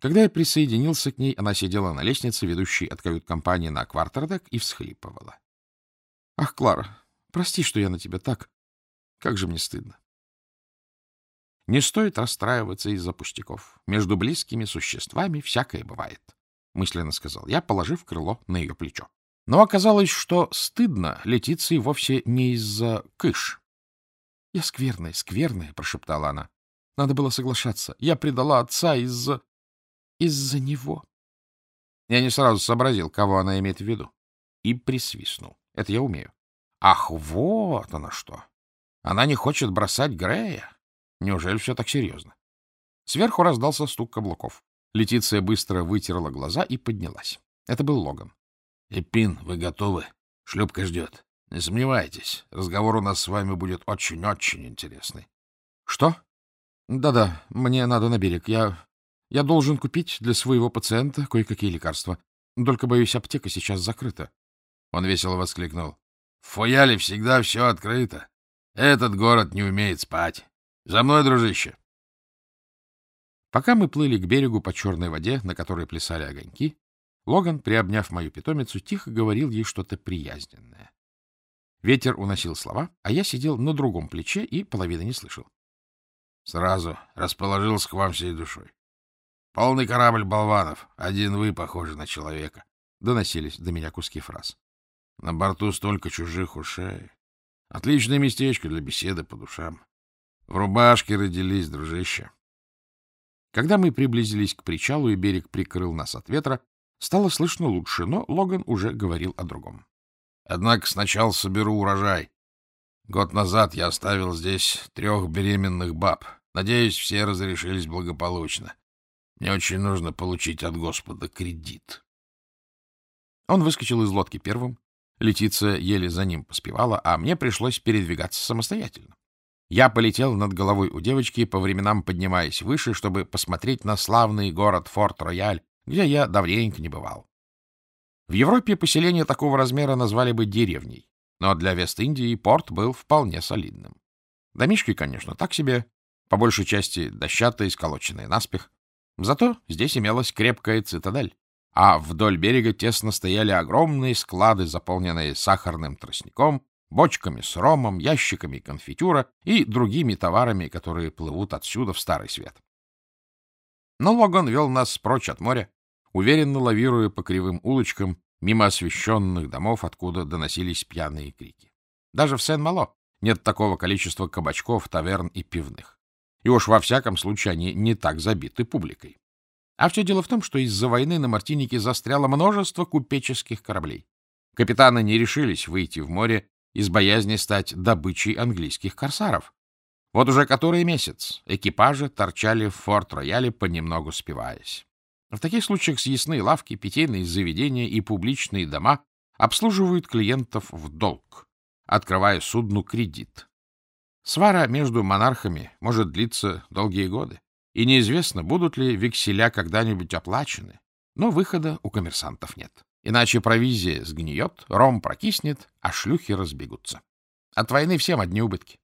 Когда я присоединился к ней, она сидела на лестнице, ведущей от кают-компании на квартердек, и всхлипывала. — Ах, Клара, прости, что я на тебя так. Как же мне стыдно. Не стоит расстраиваться из-за пустяков. Между близкими существами всякое бывает, — мысленно сказал я, положив крыло на ее плечо. Но оказалось, что стыдно Летиции вовсе не из-за кыш. — Я скверная, скверная, — прошептала она. — Надо было соглашаться. Я предала отца из-за... из-за него. Я не сразу сообразил, кого она имеет в виду, и присвистнул. Это я умею. Ах, вот она что! Она не хочет бросать Грея. Неужели все так серьезно? Сверху раздался стук каблуков. Летиция быстро вытерла глаза и поднялась. Это был Логан. — Эпин, вы готовы? Шлюпка ждет. Не сомневайтесь, разговор у нас с вами будет очень-очень интересный. — Что? Да — мне надо на берег. Я... я должен купить для своего пациента кое-какие лекарства. Только, боюсь, аптека сейчас закрыта. Он весело воскликнул. — В Фуяле всегда все открыто. Этот город не умеет спать. За мной, дружище! Пока мы плыли к берегу по черной воде, на которой плясали огоньки, Логан, приобняв мою питомицу, тихо говорил ей что-то приязненное. Ветер уносил слова, а я сидел на другом плече и половины не слышал. Сразу расположился к вам всей душой. Полный корабль болванов, один вы похожи на человека. Доносились до меня куски фраз. На борту столько чужих ушей. Отличное местечко для беседы по душам. В рубашке родились, дружище. Когда мы приблизились к причалу, и берег прикрыл нас от ветра, стало слышно лучше, но Логан уже говорил о другом. Однако сначала соберу урожай. Год назад я оставил здесь трех беременных баб. Надеюсь, все разрешились благополучно. Мне очень нужно получить от Господа кредит. Он выскочил из лодки первым. Летиция еле за ним поспевала, а мне пришлось передвигаться самостоятельно. Я полетел над головой у девочки, по временам поднимаясь выше, чтобы посмотреть на славный город Форт-Рояль, где я давненько не бывал. В Европе поселение такого размера назвали бы деревней, но для Вест-Индии порт был вполне солидным. Домишки, конечно, так себе, по большей части дощатые, сколоченные наспех. Зато здесь имелась крепкая цитадель, а вдоль берега тесно стояли огромные склады, заполненные сахарным тростником, бочками с ромом, ящиками конфитюра и другими товарами, которые плывут отсюда в Старый Свет. Но Логан вел нас прочь от моря, уверенно лавируя по кривым улочкам, мимо освещенных домов, откуда доносились пьяные крики. Даже в Сен-Мало нет такого количества кабачков, таверн и пивных. И уж во всяком случае они не так забиты публикой. А все дело в том, что из-за войны на Мартинике застряло множество купеческих кораблей. Капитаны не решились выйти в море из боязни стать добычей английских корсаров. Вот уже который месяц экипажи торчали в форт-рояле, понемногу спиваясь. В таких случаях съестные лавки, питейные заведения и публичные дома обслуживают клиентов в долг, открывая судну кредит. Свара между монархами может длиться долгие годы, и неизвестно, будут ли векселя когда-нибудь оплачены, но выхода у коммерсантов нет. Иначе провизия сгниет, ром прокиснет, а шлюхи разбегутся. От войны всем одни убытки.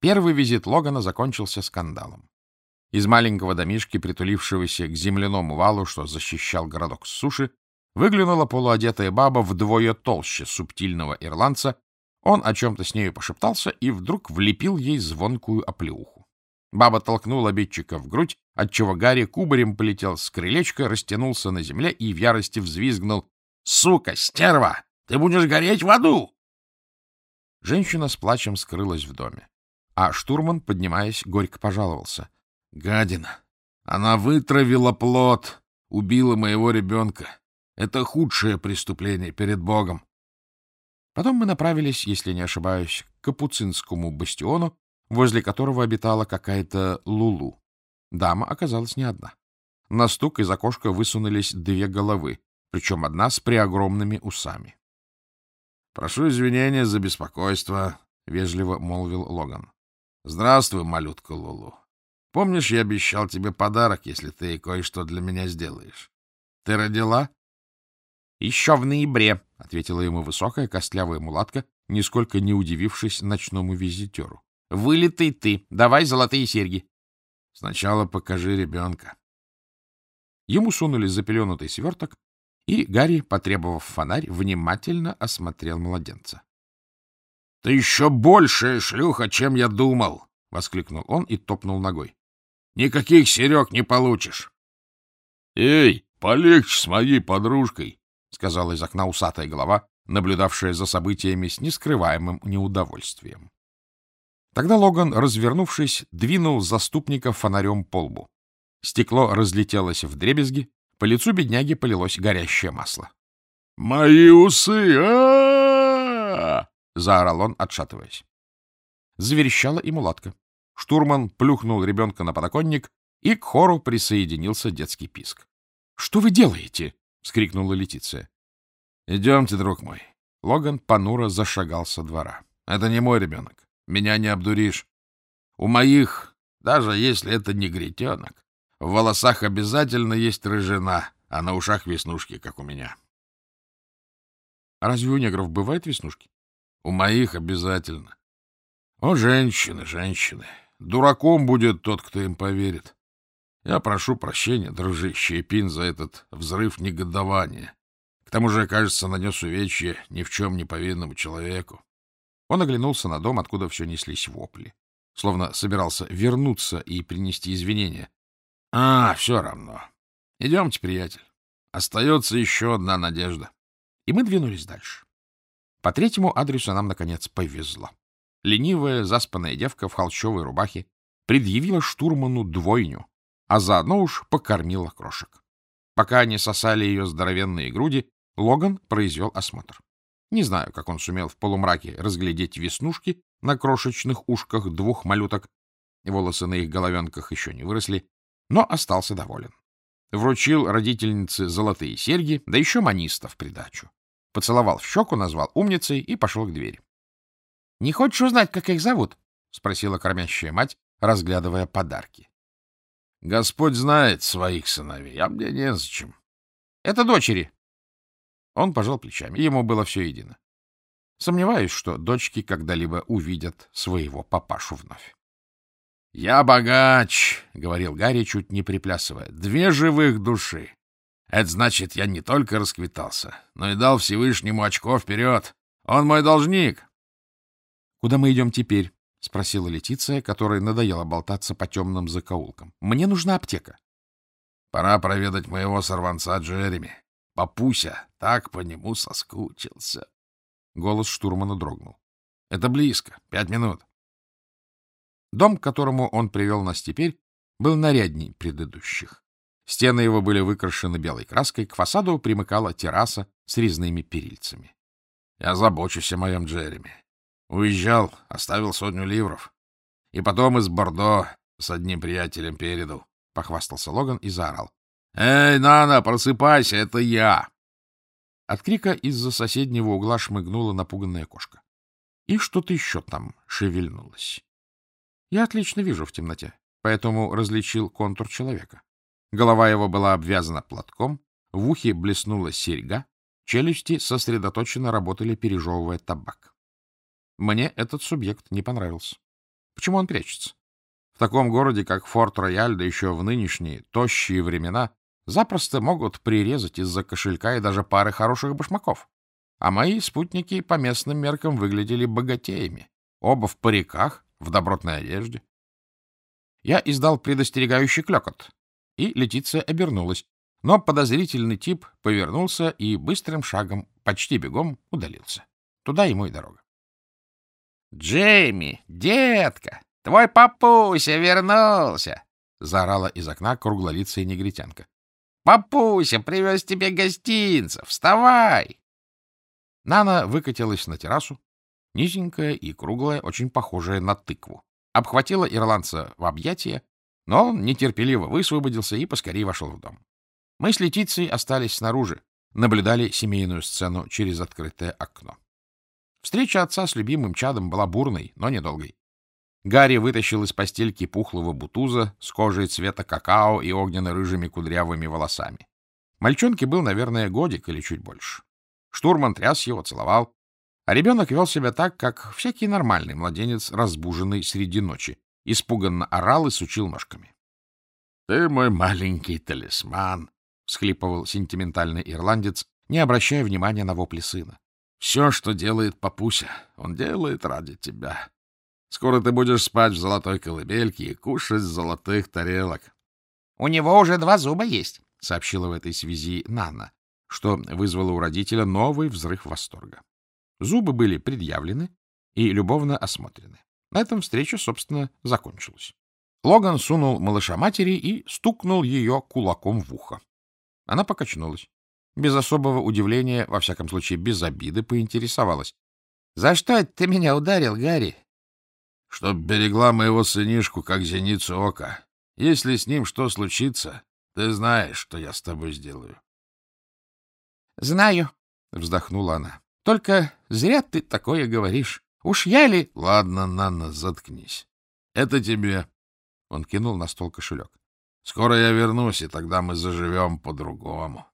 Первый визит Логана закончился скандалом. Из маленького домишки, притулившегося к земляному валу, что защищал городок с суши, выглянула полуодетая баба вдвое толще субтильного ирландца. Он о чем-то с нею пошептался и вдруг влепил ей звонкую оплеуху. Баба толкнула обидчика в грудь, отчего Гарри кубарем полетел с крылечка, растянулся на земле и в ярости взвизгнул. — Сука, стерва! Ты будешь гореть в аду! Женщина с плачем скрылась в доме, а штурман, поднимаясь, горько пожаловался. — Гадина! Она вытравила плод, убила моего ребенка. Это худшее преступление перед Богом. Потом мы направились, если не ошибаюсь, к Капуцинскому бастиону, возле которого обитала какая-то Лулу. Дама оказалась не одна. На стук из окошка высунулись две головы, причем одна с преогромными усами. — Прошу извинения за беспокойство, — вежливо молвил Логан. — Здравствуй, малютка Лулу. Помнишь, я обещал тебе подарок, если ты кое-что для меня сделаешь? Ты родила? — Еще в ноябре, — ответила ему высокая костлявая мулатка, нисколько не удивившись ночному визитеру. Вылитый ты. Давай золотые серьги. Сначала покажи ребенка. Ему сунули запеленутый сверток, и Гарри, потребовав фонарь, внимательно осмотрел младенца. — Ты еще большая шлюха, чем я думал! — воскликнул он и топнул ногой. — Никаких серег не получишь! — Эй, полегче с моей подружкой! — сказала из окна усатая голова, наблюдавшая за событиями с нескрываемым неудовольствием. Тогда Логан, развернувшись, двинул заступника фонарем по лбу. Стекло разлетелось в дребезги, по лицу бедняги полилось горящее масло. — Мои усы! а заорал он, отшатываясь. Заверещала и мулатка. Штурман плюхнул ребенка на подоконник, и к хору присоединился детский писк. — Что вы делаете? — вскрикнула Летиция. — Идемте, друг мой. Логан понуро зашагал со двора. — Это не мой ребенок. Меня не обдуришь. У моих, даже если это не гретенок, в волосах обязательно есть рыжина, а на ушах веснушки, как у меня. Разве у негров бывают веснушки? У моих обязательно. О, женщины, женщины. Дураком будет тот, кто им поверит. Я прошу прощения, дружище Пин, за этот взрыв негодования. К тому же, кажется, нанес увечье ни в чем не повинному человеку. Он оглянулся на дом, откуда все неслись вопли. Словно собирался вернуться и принести извинения. А, все равно. Идемте, приятель. Остается еще одна надежда. И мы двинулись дальше. По третьему адресу нам, наконец, повезло. Ленивая, заспанная девка в холщовой рубахе предъявила штурману двойню, а заодно уж покормила крошек. Пока они сосали ее здоровенные груди, Логан произвел осмотр. Не знаю, как он сумел в полумраке разглядеть веснушки на крошечных ушках двух малюток, волосы на их головенках еще не выросли, но остался доволен. Вручил родительнице золотые серьги, да еще маниста в придачу. Поцеловал в щеку, назвал умницей и пошел к двери. — Не хочешь узнать, как их зовут? — спросила кормящая мать, разглядывая подарки. — Господь знает своих сыновей, а мне незачем. — Это дочери. Он пожал плечами, ему было все едино. Сомневаюсь, что дочки когда-либо увидят своего папашу вновь. «Я богач», — говорил Гарри, чуть не приплясывая. «Две живых души. Это значит, я не только расквитался, но и дал Всевышнему очко вперед. Он мой должник». «Куда мы идем теперь?» — спросила Летиция, которой надоело болтаться по темным закоулкам. «Мне нужна аптека». «Пора проведать моего сорванца Джереми. Папуся так по нему соскучился». Голос штурмана дрогнул. «Это близко. Пять минут». Дом, к которому он привел нас теперь, был нарядней предыдущих. Стены его были выкрашены белой краской, к фасаду примыкала терраса с резными перильцами. — Я забочусь о моем Джереми. Уезжал, оставил сотню ливров. И потом из Бордо с одним приятелем передал. Похвастался Логан и заорал. — Эй, Нана, просыпайся, это я! От крика из-за соседнего угла шмыгнула напуганная кошка. И что-то еще там шевельнулось. Я отлично вижу в темноте, поэтому различил контур человека. Голова его была обвязана платком, в ухе блеснула серьга, челюсти сосредоточенно работали, пережевывая табак. Мне этот субъект не понравился. Почему он прячется? В таком городе, как Форт-Рояль, да еще в нынешние тощие времена, запросто могут прирезать из-за кошелька и даже пары хороших башмаков. А мои спутники по местным меркам выглядели богатеями. Оба в париках, в добротной одежде. Я издал предостерегающий клекот, и Летиция обернулась, но подозрительный тип повернулся и быстрым шагом, почти бегом, удалился. Туда ему и дорога. — Джейми, детка, твой папуся вернулся! — заорала из окна круглолицая негритянка. — Папуся привез тебе гостинцев! Вставай! Нана выкатилась на террасу, низенькая и круглая, очень похожая на тыкву. Обхватила ирландца в объятия, но он нетерпеливо высвободился и поскорее вошел в дом. Мы с Летицией остались снаружи, наблюдали семейную сцену через открытое окно. Встреча отца с любимым чадом была бурной, но недолгой. Гарри вытащил из постельки пухлого бутуза с кожей цвета какао и огненно-рыжими кудрявыми волосами. Мальчонке был, наверное, годик или чуть больше. Штурман тряс его, целовал, а ребенок вел себя так, как всякий нормальный младенец, разбуженный среди ночи. Испуганно орал и сучил ножками. — Ты мой маленький талисман, — всхлипывал сентиментальный ирландец, не обращая внимания на вопли сына. — Все, что делает папуся, он делает ради тебя. Скоро ты будешь спать в золотой колыбельке и кушать с золотых тарелок. — У него уже два зуба есть, — сообщила в этой связи Нана, что вызвало у родителя новый взрыв восторга. Зубы были предъявлены и любовно осмотрены. На этом встреча, собственно, закончилась. Логан сунул малыша матери и стукнул ее кулаком в ухо. Она покачнулась. Без особого удивления, во всяком случае без обиды, поинтересовалась. — За что это ты меня ударил, Гарри? — Чтоб берегла моего сынишку, как зеницу ока. Если с ним что случится, ты знаешь, что я с тобой сделаю. — Знаю, — вздохнула она. — Только зря ты такое говоришь. Уж я ли... — Ладно, Нанна, заткнись. Это тебе. Он кинул на стол кошелек. — Скоро я вернусь, и тогда мы заживем по-другому.